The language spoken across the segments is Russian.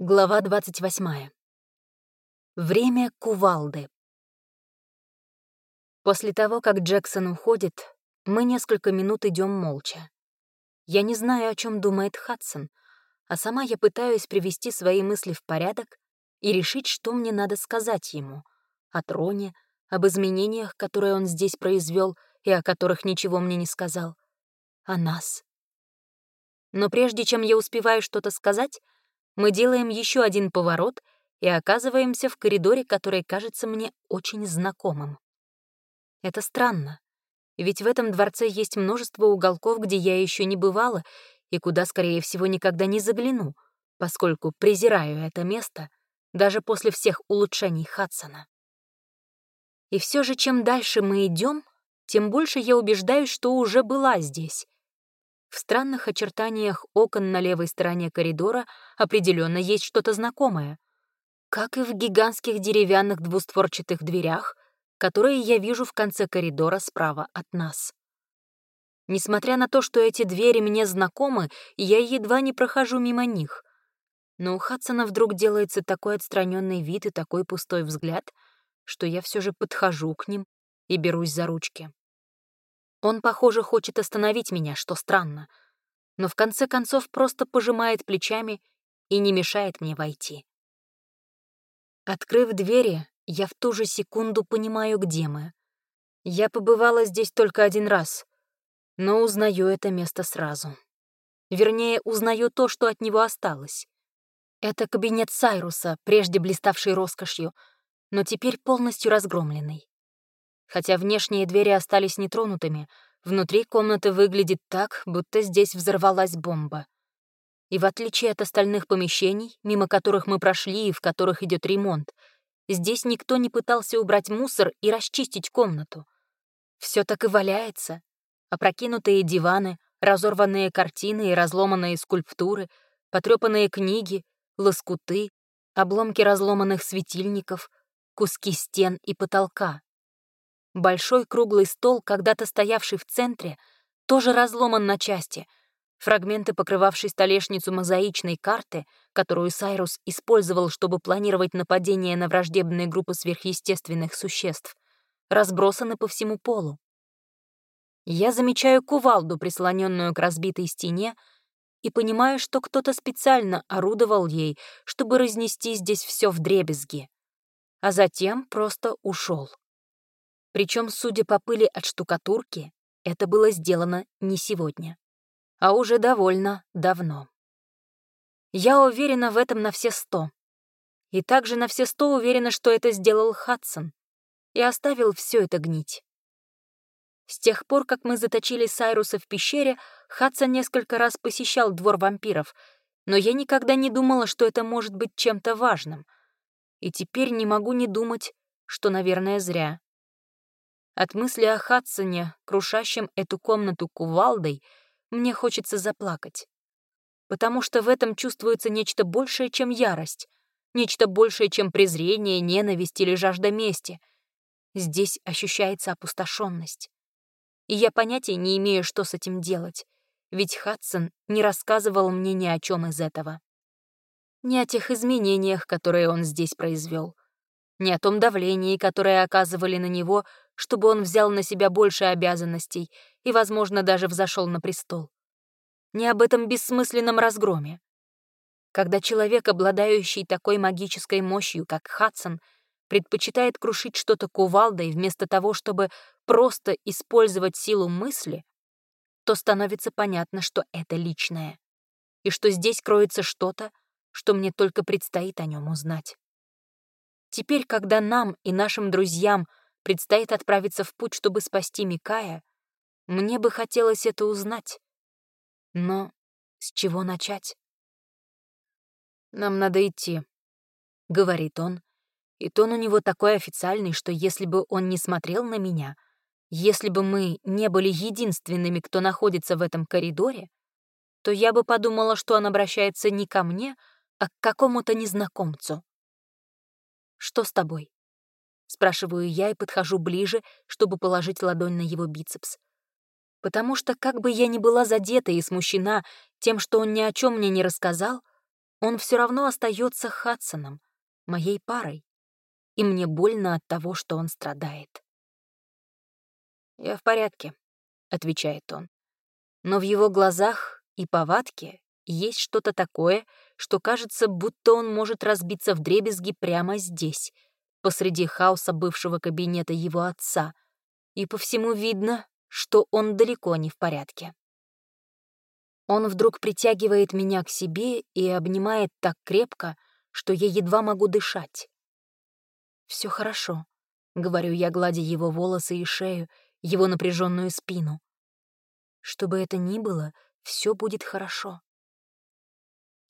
Глава 28. Время кувалды. После того, как Джексон уходит, мы несколько минут идем молча. Я не знаю, о чем думает Хадсон, а сама я пытаюсь привести свои мысли в порядок и решить, что мне надо сказать ему о троне, об изменениях, которые он здесь произвел и о которых ничего мне не сказал, о нас. Но прежде чем я успеваю что-то сказать, мы делаем еще один поворот и оказываемся в коридоре, который кажется мне очень знакомым. Это странно, ведь в этом дворце есть множество уголков, где я еще не бывала и куда, скорее всего, никогда не загляну, поскольку презираю это место даже после всех улучшений Хадсона. И все же, чем дальше мы идем, тем больше я убеждаюсь, что уже была здесь, в странных очертаниях окон на левой стороне коридора определенно есть что-то знакомое, как и в гигантских деревянных двустворчатых дверях, которые я вижу в конце коридора справа от нас. Несмотря на то, что эти двери мне знакомы, я едва не прохожу мимо них. Но у Хадсона вдруг делается такой отстраненный вид и такой пустой взгляд, что я все же подхожу к ним и берусь за ручки. Он, похоже, хочет остановить меня, что странно, но в конце концов просто пожимает плечами и не мешает мне войти. Открыв двери, я в ту же секунду понимаю, где мы. Я побывала здесь только один раз, но узнаю это место сразу. Вернее, узнаю то, что от него осталось. Это кабинет Сайруса, прежде блиставший роскошью, но теперь полностью разгромленный. Хотя внешние двери остались нетронутыми, внутри комнаты выглядит так, будто здесь взорвалась бомба. И в отличие от остальных помещений, мимо которых мы прошли и в которых идет ремонт, здесь никто не пытался убрать мусор и расчистить комнату. Все так и валяется. Опрокинутые диваны, разорванные картины и разломанные скульптуры, потрепанные книги, лоскуты, обломки разломанных светильников, куски стен и потолка. Большой круглый стол, когда-то стоявший в центре, тоже разломан на части. Фрагменты, покрывавшей столешницу мозаичной карты, которую Сайрус использовал, чтобы планировать нападение на враждебные группы сверхъестественных существ, разбросаны по всему полу. Я замечаю кувалду, прислоненную к разбитой стене, и понимаю, что кто-то специально орудовал ей, чтобы разнести здесь все в дребезги, а затем просто ушел. Причем, судя по пыли от штукатурки, это было сделано не сегодня, а уже довольно давно. Я уверена в этом на все сто. И также на все сто уверена, что это сделал Хадсон и оставил все это гнить. С тех пор, как мы заточили Сайруса в пещере, Хадсон несколько раз посещал двор вампиров, но я никогда не думала, что это может быть чем-то важным. И теперь не могу не думать, что, наверное, зря. От мысли о Хадсоне, крушащем эту комнату кувалдой, мне хочется заплакать. Потому что в этом чувствуется нечто большее, чем ярость, нечто большее, чем презрение, ненависть или жажда мести. Здесь ощущается опустошенность. И я понятия не имею, что с этим делать, ведь Хадсон не рассказывал мне ни о чем из этого. Ни о тех изменениях, которые он здесь произвел, ни о том давлении, которое оказывали на него, чтобы он взял на себя больше обязанностей и, возможно, даже взошел на престол. Не об этом бессмысленном разгроме. Когда человек, обладающий такой магической мощью, как Хадсон, предпочитает крушить что-то кувалдой вместо того, чтобы просто использовать силу мысли, то становится понятно, что это личное, и что здесь кроется что-то, что мне только предстоит о нем узнать. Теперь, когда нам и нашим друзьям предстоит отправиться в путь, чтобы спасти Микая, мне бы хотелось это узнать. Но с чего начать? «Нам надо идти», — говорит он, и тон у него такой официальный, что если бы он не смотрел на меня, если бы мы не были единственными, кто находится в этом коридоре, то я бы подумала, что он обращается не ко мне, а к какому-то незнакомцу. «Что с тобой?» Спрашиваю я и подхожу ближе, чтобы положить ладонь на его бицепс. Потому что, как бы я ни была задета и смущена тем, что он ни о чем мне не рассказал, он все равно остается Хадсоном, моей парой, и мне больно от того, что он страдает. «Я в порядке», — отвечает он. Но в его глазах и повадке есть что-то такое, что кажется, будто он может разбиться в дребезги прямо здесь, посреди хаоса бывшего кабинета его отца, и по всему видно, что он далеко не в порядке. Он вдруг притягивает меня к себе и обнимает так крепко, что я едва могу дышать. Все хорошо», — говорю я, гладя его волосы и шею, его напряженную спину. «Что бы это ни было, все будет хорошо».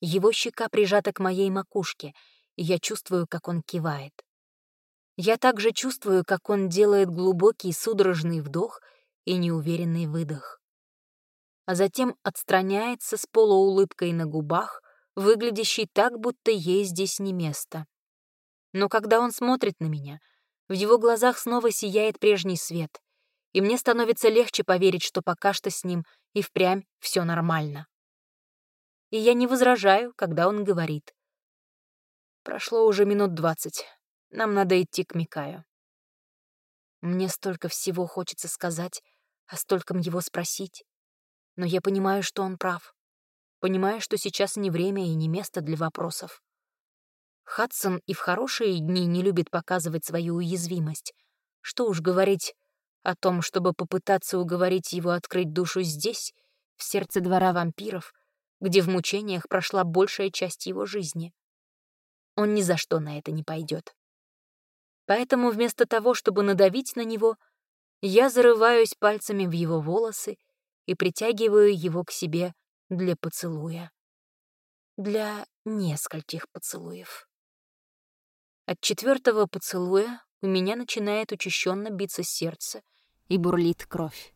Его щека прижата к моей макушке, и я чувствую, как он кивает. Я также чувствую, как он делает глубокий судорожный вдох и неуверенный выдох а затем отстраняется с полуулыбкой на губах, выглядящей так, будто ей здесь не место. Но когда он смотрит на меня, в его глазах снова сияет прежний свет, и мне становится легче поверить, что пока что с ним и впрямь все нормально. И я не возражаю, когда он говорит. Прошло уже минут двадцать. Нам надо идти к Микаю. Мне столько всего хочется сказать, а стольком его спросить. Но я понимаю, что он прав. Понимаю, что сейчас не время и не место для вопросов. Хадсон и в хорошие дни не любит показывать свою уязвимость. Что уж говорить о том, чтобы попытаться уговорить его открыть душу здесь, в сердце двора вампиров, где в мучениях прошла большая часть его жизни. Он ни за что на это не пойдет. Поэтому вместо того, чтобы надавить на него, я зарываюсь пальцами в его волосы и притягиваю его к себе для поцелуя. Для нескольких поцелуев. От четвертого поцелуя у меня начинает учащенно биться сердце и бурлит кровь.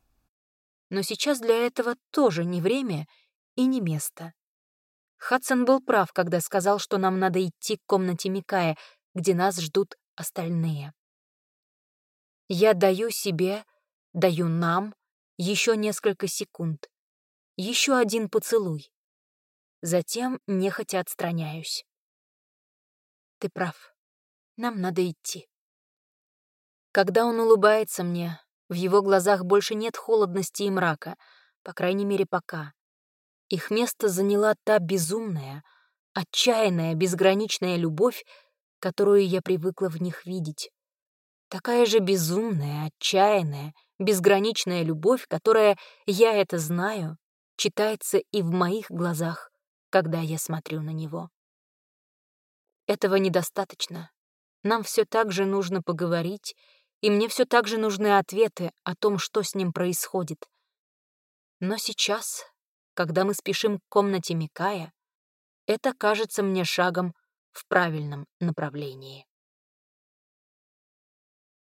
Но сейчас для этого тоже не время и не место. Хадсон был прав, когда сказал, что нам надо идти к комнате Микая, где нас ждут остальные. Я даю себе, даю нам еще несколько секунд. Еще один поцелуй. Затем нехотя отстраняюсь. Ты прав. Нам надо идти. Когда он улыбается мне, в его глазах больше нет холодности и мрака, по крайней мере, пока. Их место заняла та безумная, отчаянная, безграничная любовь, которую я привыкла в них видеть. Такая же безумная, отчаянная, безграничная любовь, которая, я это знаю, читается и в моих глазах, когда я смотрю на него. Этого недостаточно. Нам все так же нужно поговорить, и мне все так же нужны ответы о том, что с ним происходит. Но сейчас, когда мы спешим к комнате Микая, это кажется мне шагом в правильном направлении.